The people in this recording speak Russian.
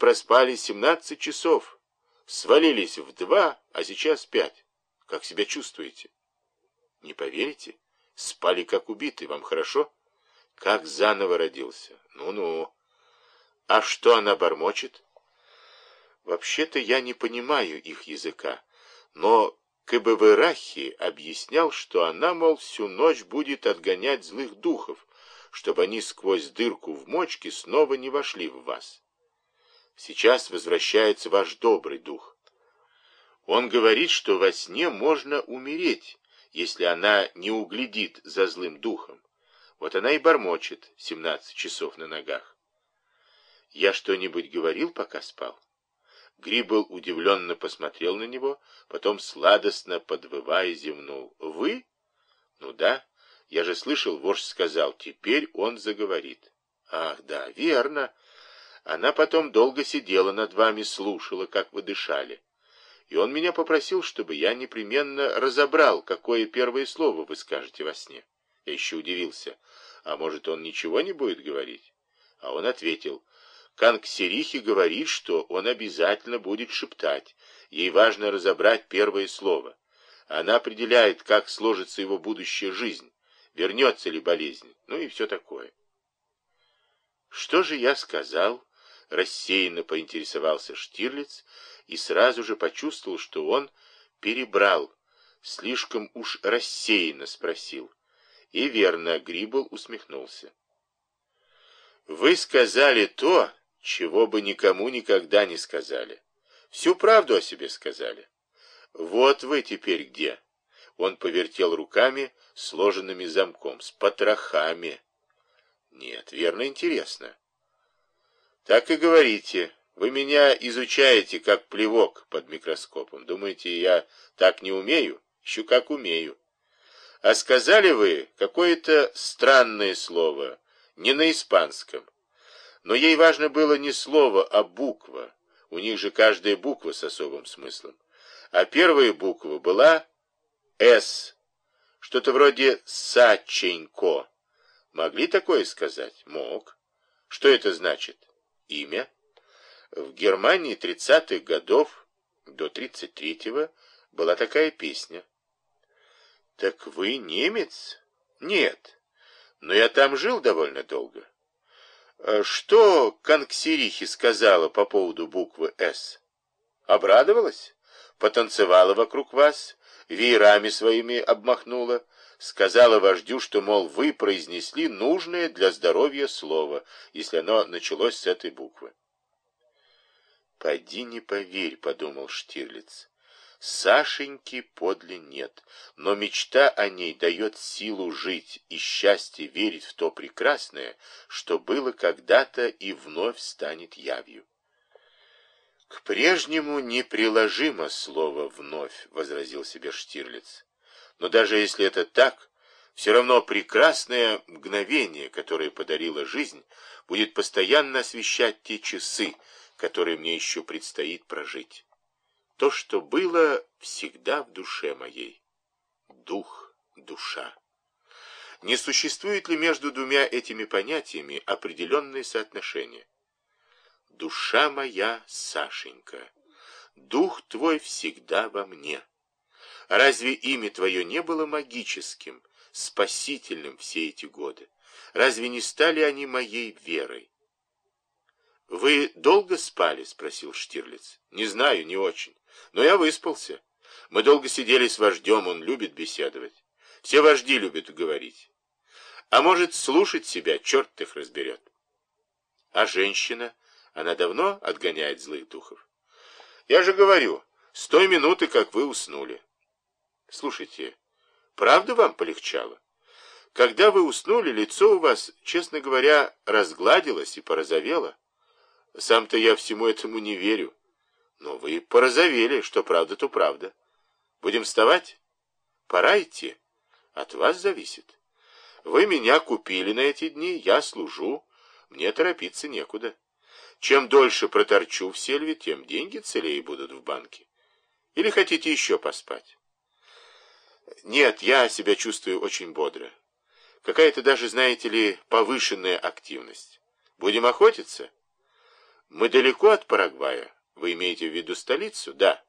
проспали 17 часов. Свалились в два, а сейчас пять. Как себя чувствуете? Не поверите? Спали как убитые. Вам хорошо? Как заново родился. Ну-ну. А что она бормочет? Вообще-то я не понимаю их языка, но Кыбавырахи объяснял, что она, мол, всю ночь будет отгонять злых духов, чтобы они сквозь дырку в мочке снова не вошли в вас. Сейчас возвращается ваш добрый дух. Он говорит, что во сне можно умереть, если она не углядит за злым духом. Вот она и бормочет семнадцать часов на ногах. Я что-нибудь говорил, пока спал? Грибл удивленно посмотрел на него, потом сладостно подвывая зевнул. «Вы? Ну да, я же слышал, вождь сказал, теперь он заговорит». «Ах, да, верно. Она потом долго сидела над вами, слушала, как вы дышали. И он меня попросил, чтобы я непременно разобрал, какое первое слово вы скажете во сне. Я еще удивился. А может, он ничего не будет говорить? А он ответил, Канксерихи говорит, что он обязательно будет шептать. Ей важно разобрать первое слово. Она определяет, как сложится его будущая жизнь, вернется ли болезнь, ну и все такое. Что же я сказал? Рассеянно поинтересовался Штирлиц и сразу же почувствовал, что он перебрал, слишком уж рассеянно спросил. И верно, Грибл усмехнулся. Вы сказали то, чего бы никому никогда не сказали. Всю правду о себе сказали. Вот вы теперь где. Он повертел руками, сложенными замком, с потрохами. Нет, верно, интересно. Так и говорите. Вы меня изучаете, как плевок под микроскопом. Думаете, я так не умею? Еще как умею. А сказали вы какое-то странное слово, не на испанском. Но ей важно было не слово, а буква. У них же каждая буква с особым смыслом. А первая буква была «С». Что-то вроде «Саченько». Могли такое сказать? Мог. Что это значит? Имя. В Германии 30-х годов до 33-го была такая песня. Так вы немец? Нет. Но я там жил довольно долго. Э, что Канксирихи сказала по поводу буквы «С»? Обрадовалась? Потанцевала вокруг вас? Веерами своими обмахнула? Сказала вождю, что, мол, вы произнесли нужное для здоровья слово, если оно началось с этой буквы. «Поди не поверь», — подумал Штирлиц. Сашеньки подле нет, но мечта о ней дает силу жить и счастье верить в то прекрасное, что было когда-то и вновь станет явью. К прежнему неприложимо слово «вновь», — возразил себе Штирлиц. Но даже если это так, все равно прекрасное мгновение, которое подарила жизнь, будет постоянно освещать те часы, которые мне еще предстоит прожить. То, что было, всегда в душе моей. Дух, душа. Не существует ли между двумя этими понятиями определенное соотношение? Душа моя, Сашенька, дух твой всегда во мне. Разве имя твое не было магическим, спасительным все эти годы? Разве не стали они моей верой? «Вы долго спали?» — спросил Штирлиц. «Не знаю, не очень. Но я выспался. Мы долго сидели с вождем, он любит беседовать. Все вожди любят говорить. А может, слушать себя, черт их разберет. А женщина, она давно отгоняет злых духов? Я же говорю, с той минуты, как вы уснули. Слушайте, правда вам полегчало? Когда вы уснули, лицо у вас, честно говоря, разгладилось и порозовело. Сам-то я всему этому не верю. Но вы порозовели, что правда, то правда. Будем вставать? Пора идти. От вас зависит. Вы меня купили на эти дни, я служу. Мне торопиться некуда. Чем дольше проторчу в сельве, тем деньги целее будут в банке. Или хотите еще поспать? Нет, я себя чувствую очень бодро. Какая-то даже, знаете ли, повышенная активность. Будем охотиться? Мы далеко от Парагвая. Вы имеете в виду столицу? Да.